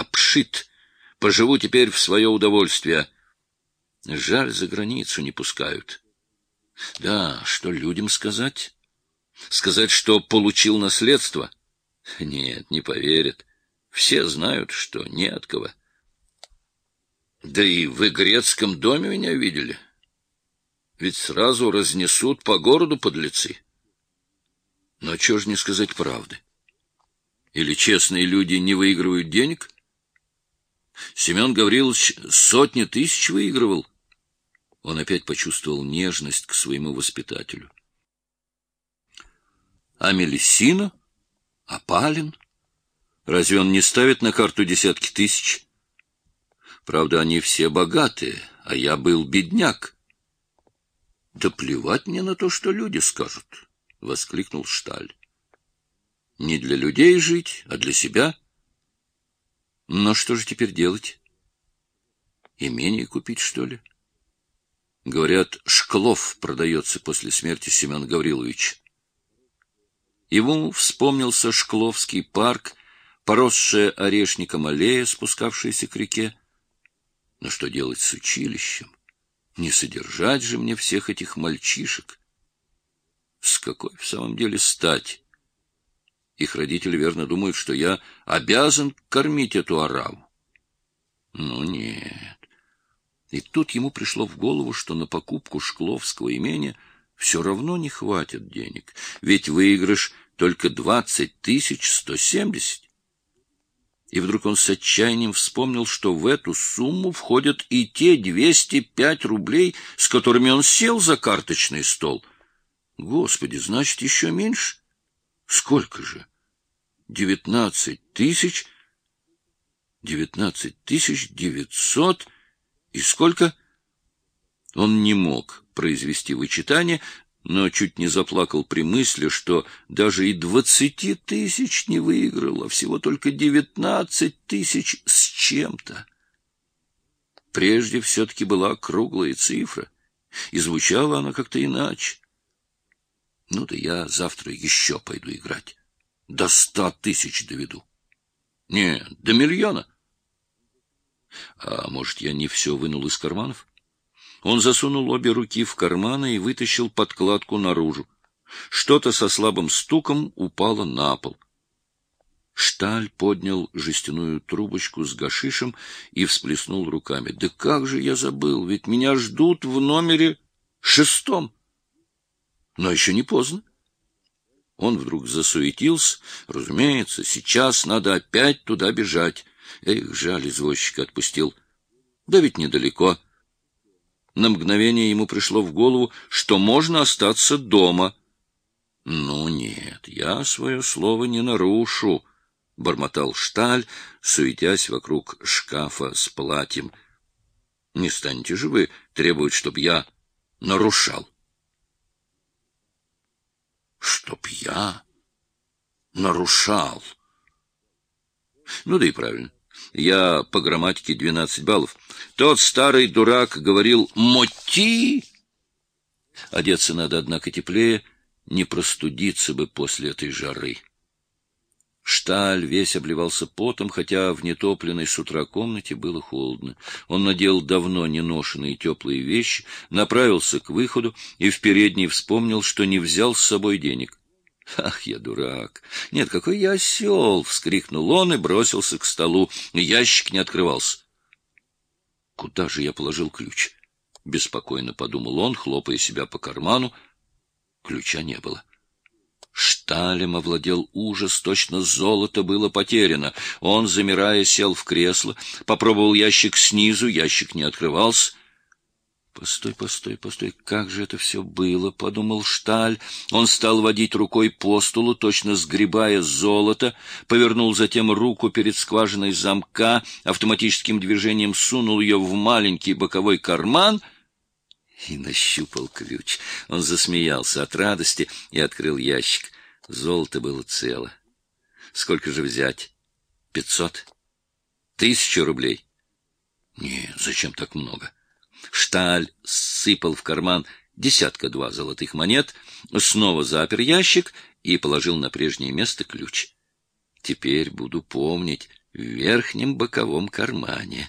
обшит. Поживу теперь в свое удовольствие. Жаль, за границу не пускают. Да, что людям сказать? Сказать, что получил наследство? Нет, не поверят. Все знают, что не от кого. Да и в грецком доме меня видели. Ведь сразу разнесут по городу подлецы. Но чего ж не сказать правды? Или честные люди не выигрывают денег? Семен Гаврилович сотни тысяч выигрывал. Он опять почувствовал нежность к своему воспитателю. А Мелисина? А Палин? Разве он не ставит на карту десятки тысяч? Правда, они все богатые, а я был бедняк. — Да плевать мне на то, что люди скажут, — воскликнул Шталь. — Не для людей жить, а для себя. Но что же теперь делать? Имение купить, что ли? Говорят, Шклов продается после смерти Семена Гавриловича. Ему вспомнился Шкловский парк, поросшая орешником аллея, спускавшаяся к реке. Но что делать с училищем? Не содержать же мне всех этих мальчишек. С какой в самом деле стать? Их родители верно думают, что я обязан кормить эту ораву. Ну, нет. И тут ему пришло в голову, что на покупку Шкловского имения все равно не хватит денег, ведь выигрыш только двадцать тысяч сто семьдесят. И вдруг он с отчаянием вспомнил, что в эту сумму входят и те двести пять рублей, с которыми он сел за карточный стол. Господи, значит, еще меньше? Сколько же? Девятнадцать тысяч... Девятнадцать тысяч девятьсот... И сколько? Он не мог произвести вычитание, но чуть не заплакал при мысли, что даже и двадцати тысяч не выиграл, а всего только девятнадцать тысяч с чем-то. Прежде все-таки была круглая цифра, и звучала она как-то иначе. Ну да я завтра еще пойду играть. До ста тысяч доведу. Не, до миллиона. А может, я не все вынул из карманов? Он засунул обе руки в карманы и вытащил подкладку наружу. Что-то со слабым стуком упало на пол. Шталь поднял жестяную трубочку с гашишем и всплеснул руками. — Да как же я забыл, ведь меня ждут в номере шестом. Но еще не поздно. Он вдруг засуетился. Разумеется, сейчас надо опять туда бежать. Эх, жаль, извозчика отпустил. Да ведь недалеко. — на мгновение ему пришло в голову, что можно остаться дома. — Ну нет, я свое слово не нарушу, — бормотал Шталь, суетясь вокруг шкафа с платьем. — Не станете же вы требовать, чтобы я нарушал? — Чтоб я нарушал? Ну да и правильно. Я по грамматике двенадцать баллов. Тот старый дурак говорил «моти». Одеться надо, однако, теплее, не простудиться бы после этой жары. Шталь весь обливался потом, хотя в нетопленной с утра комнате было холодно. Он надел давно неношенные теплые вещи, направился к выходу и в передней вспомнил, что не взял с собой денег. Ах, я дурак! Нет, какой я осел! — вскрикнул он и бросился к столу. Ящик не открывался. Куда же я положил ключ? — беспокойно подумал он, хлопая себя по карману. Ключа не было. Шталем овладел ужас, точно золото было потеряно. Он, замирая, сел в кресло, попробовал ящик снизу, ящик не открывался. Постой, постой, постой, как же это все было, — подумал Шталь. Он стал водить рукой по столу, точно сгребая золото, повернул затем руку перед скважиной замка, автоматическим движением сунул ее в маленький боковой карман и нащупал ключ. Он засмеялся от радости и открыл ящик. Золото было цело. Сколько же взять? Пятьсот? Тысячу рублей? Нет, зачем так много? — Шталь сыпал в карман десятка-два золотых монет, снова запер ящик и положил на прежнее место ключ. Теперь буду помнить, в верхнем боковом кармане.